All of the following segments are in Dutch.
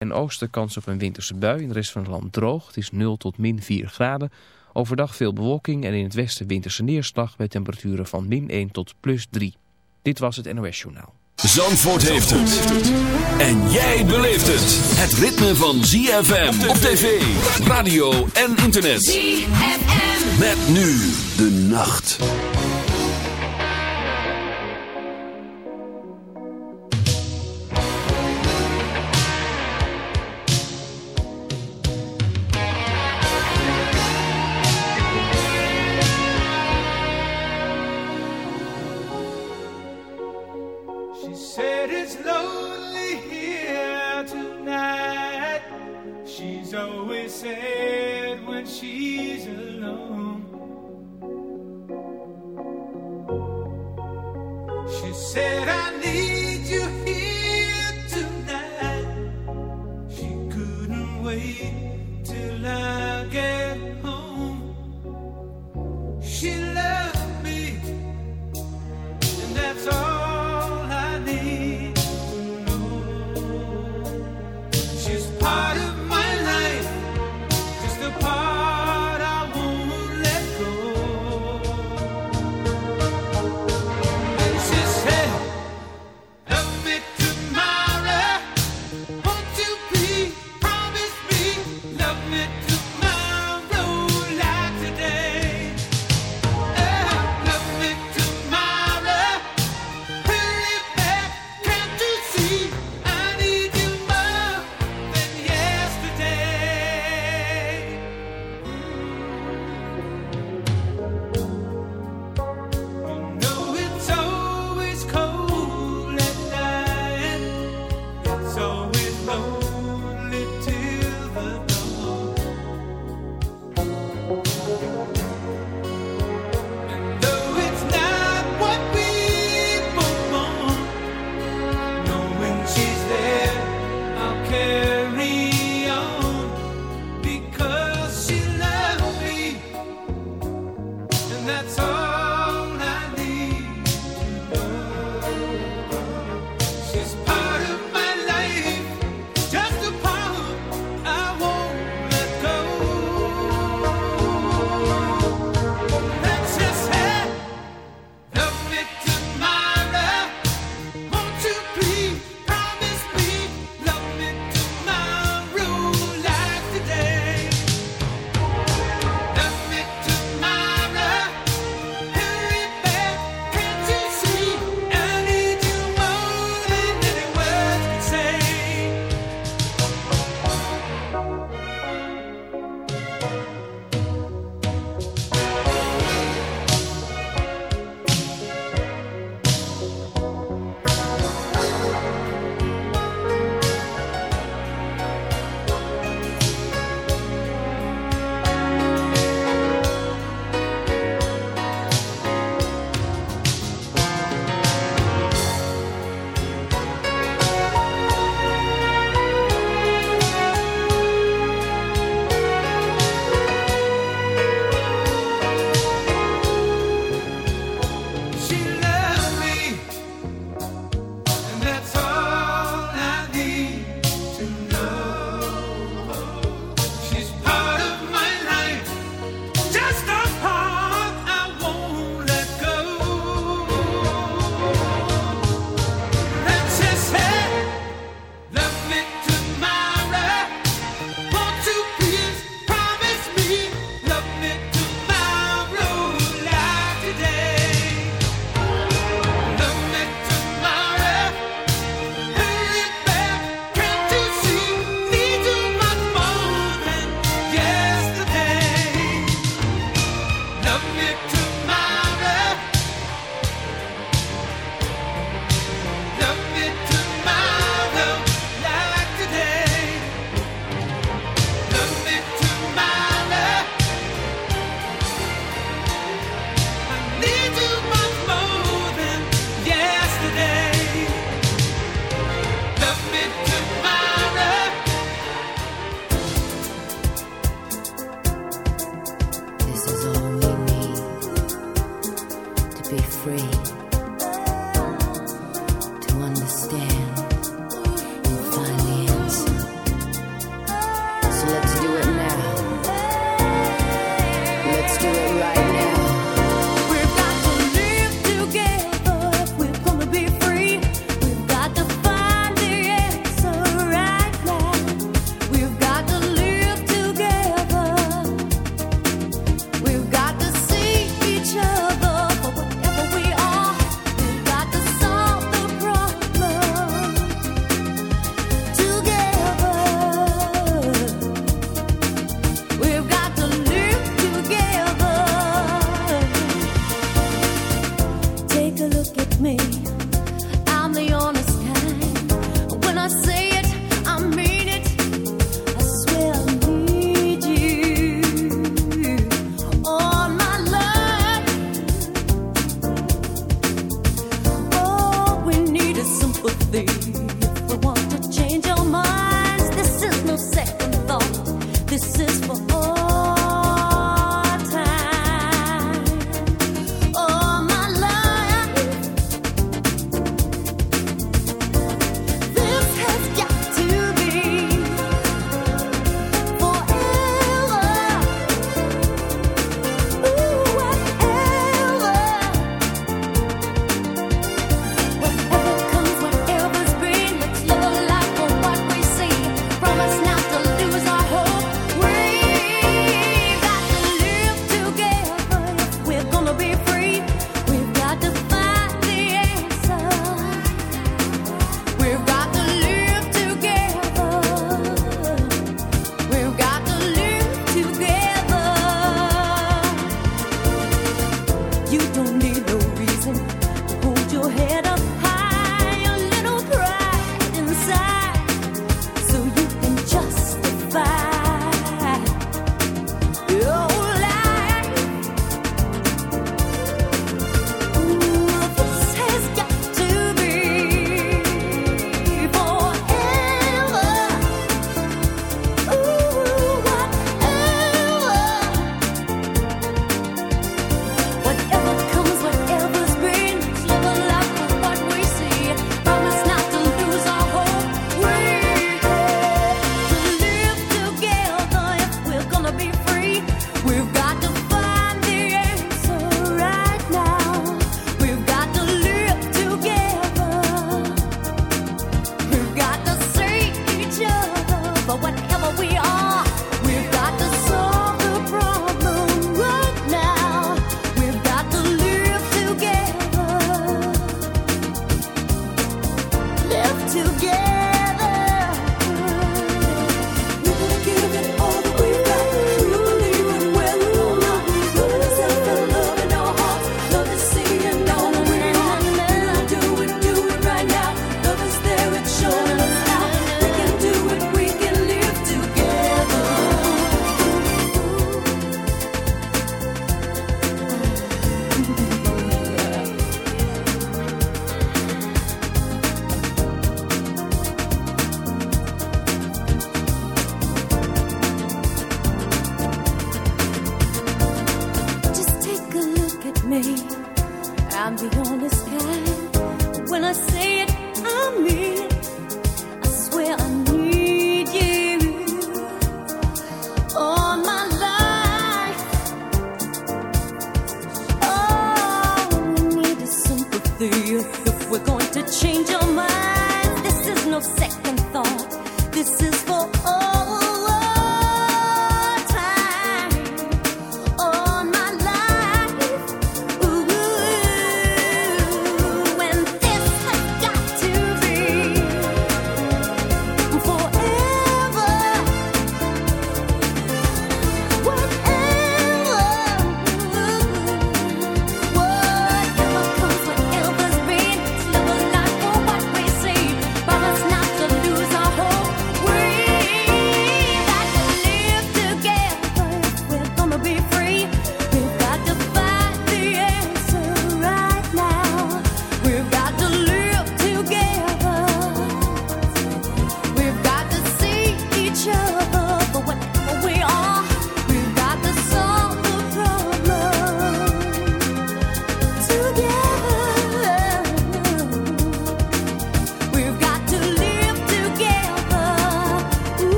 En oosten kans op een winterse bui. In de rest van het land droog. Het is 0 tot min 4 graden. Overdag veel bewolking en in het westen winterse neerslag bij temperaturen van min 1 tot plus 3. Dit was het NOS Journaal. Zandvoort heeft het. En jij beleeft het. Het ritme van ZFM op tv, radio en internet. ZFM. Met nu de nacht.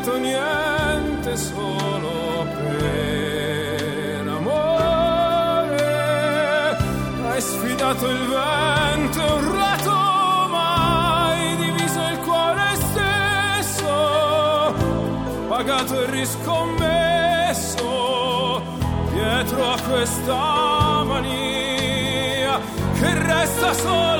detto niente solo per amore. Hai sfidato il vento, urlato mai, diviso il cuore stesso, pagato e riscommesso dietro a questa mania che resta sola.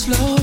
slow.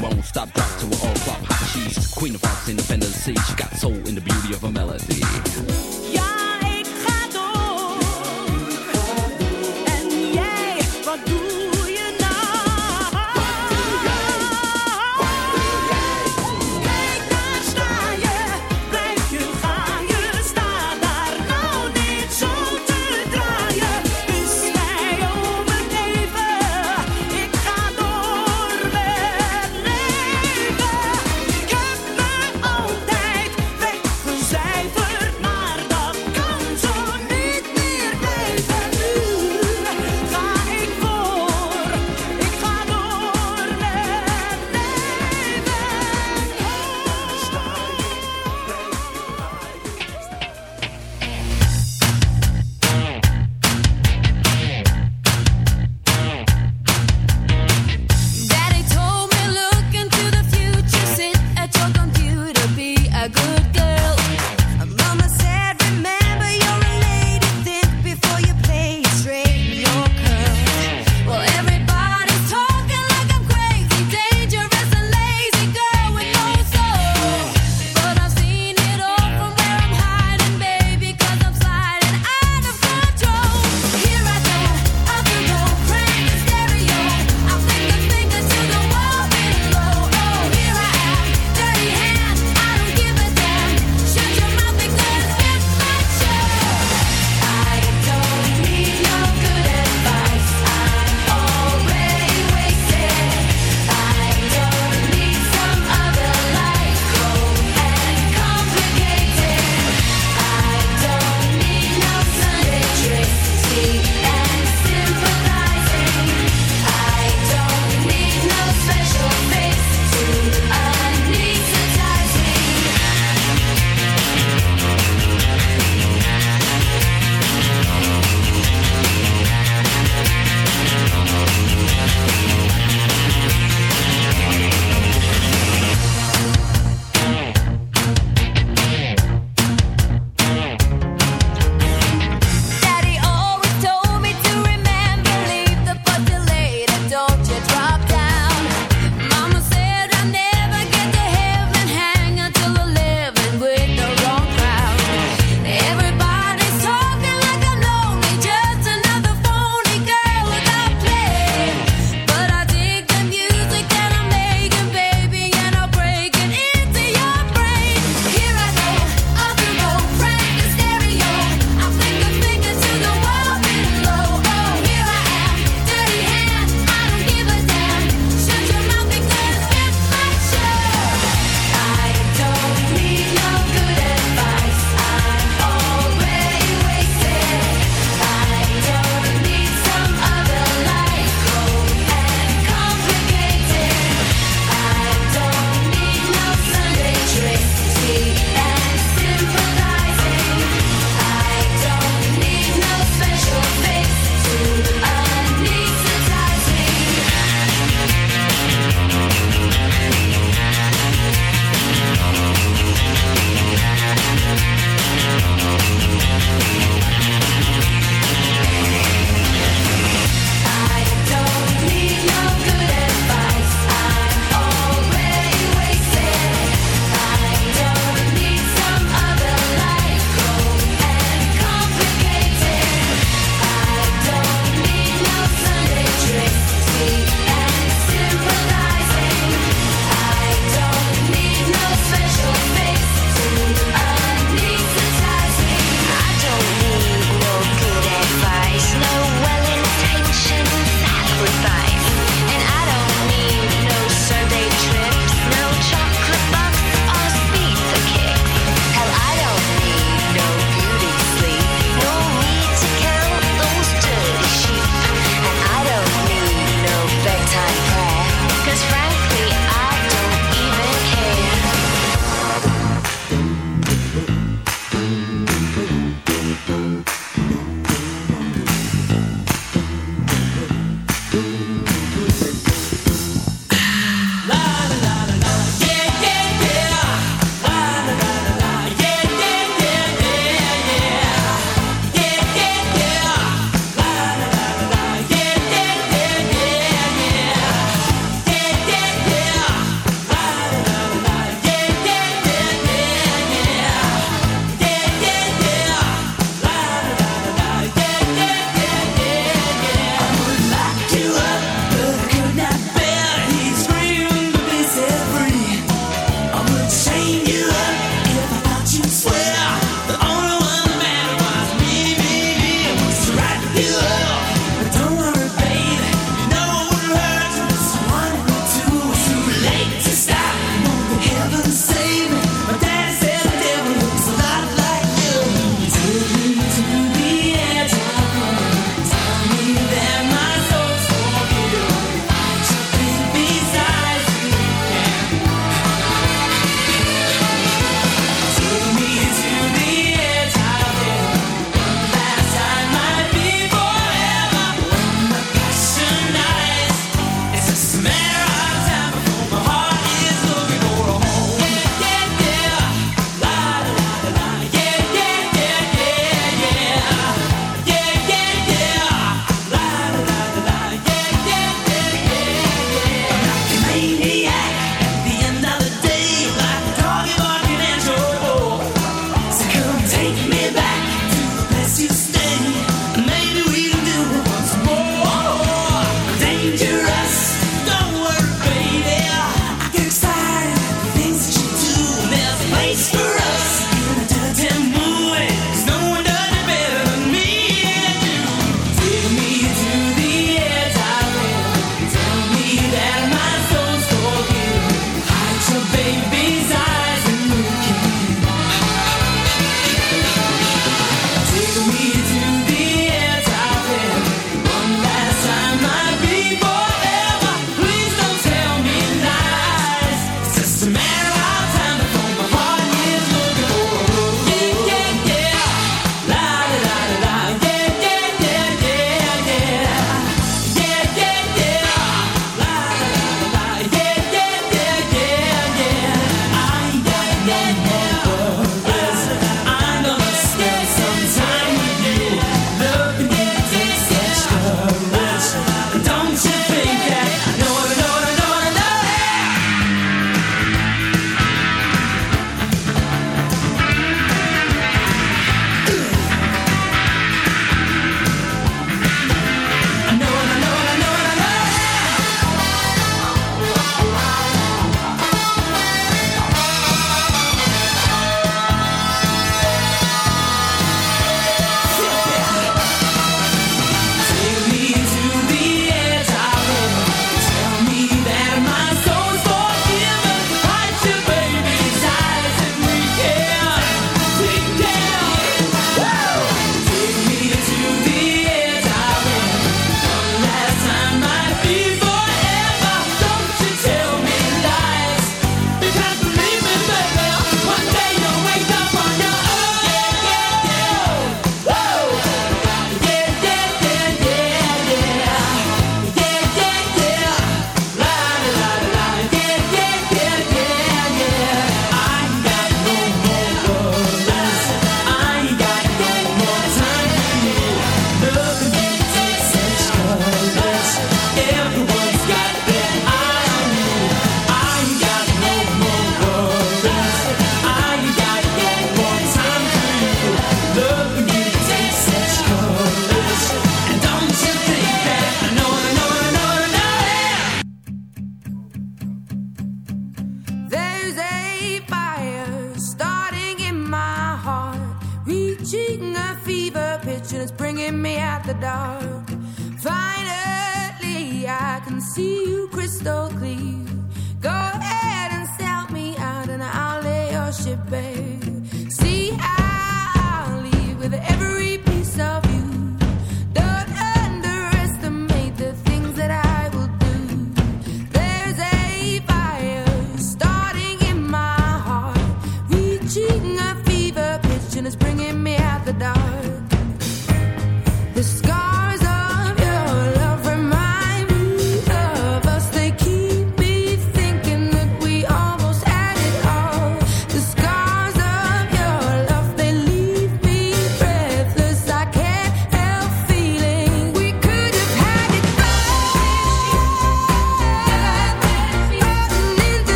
won't stop, drop to a all flop. She's queen of rocks, independent sea. She got soul in the beauty of a melody.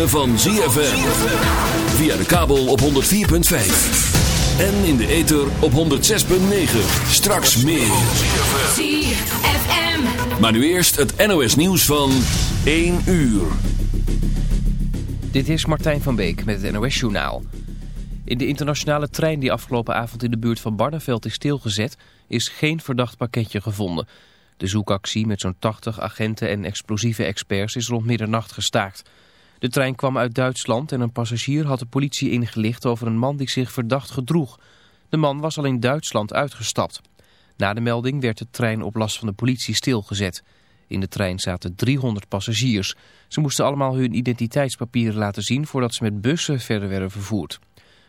Ritme van ZFM. Via de kabel op 104.5. En in de ether op 106.9. Straks meer. ZFM. Maar nu eerst het NOS nieuws van 1 uur. Dit is Martijn van Beek met het NOS Journaal. In de internationale trein die afgelopen avond in de buurt van Barneveld is stilgezet... is geen verdacht pakketje gevonden. De zoekactie met zo'n 80 agenten en explosieve experts is rond middernacht gestaakt. De trein kwam uit Duitsland en een passagier had de politie ingelicht over een man die zich verdacht gedroeg. De man was al in Duitsland uitgestapt. Na de melding werd de trein op last van de politie stilgezet. In de trein zaten 300 passagiers. Ze moesten allemaal hun identiteitspapieren laten zien voordat ze met bussen verder werden vervoerd.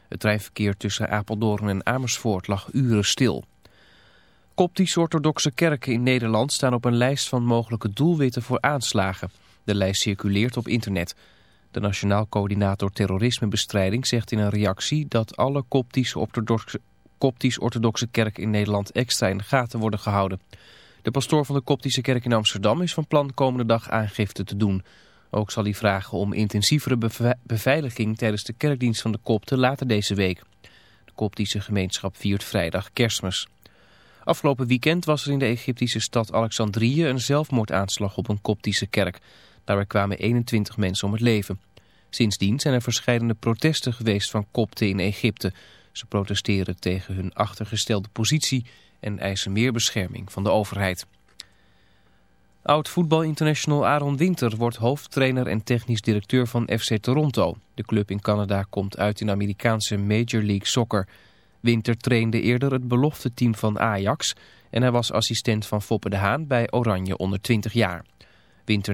Het treinverkeer tussen Apeldoorn en Amersfoort lag uren stil. Koptisch-orthodoxe kerken in Nederland staan op een lijst van mogelijke doelwitten voor aanslagen. De lijst circuleert op internet. De Nationaal Coördinator Terrorismebestrijding zegt in een reactie dat alle koptisch-orthodoxe kerk in Nederland extra in de gaten worden gehouden. De pastoor van de Koptische kerk in Amsterdam is van plan komende dag aangifte te doen. Ook zal hij vragen om intensievere beve- beveiliging tijdens de kerkdienst van de Kopten later deze week. De Koptische gemeenschap viert vrijdag kerstmis. Afgelopen weekend was er in de Egyptische stad Alexandrië een zelfmoordaanslag op een Koptische kerk. Daarbij kwamen 21 mensen om het leven. Sindsdien zijn er verschillende protesten geweest van Kopten in Egypte. Ze protesteren tegen hun achtergestelde positie en eisen meer bescherming van de overheid. Oud-voetbalinternational Aaron Winter wordt hoofdtrainer en technisch directeur van FC Toronto. De club in Canada komt uit in de Amerikaanse Major League Soccer. Winter trainde eerder het belofte team van Ajax en hij was assistent van Foppe de Haan bij Oranje onder 20 jaar. Winter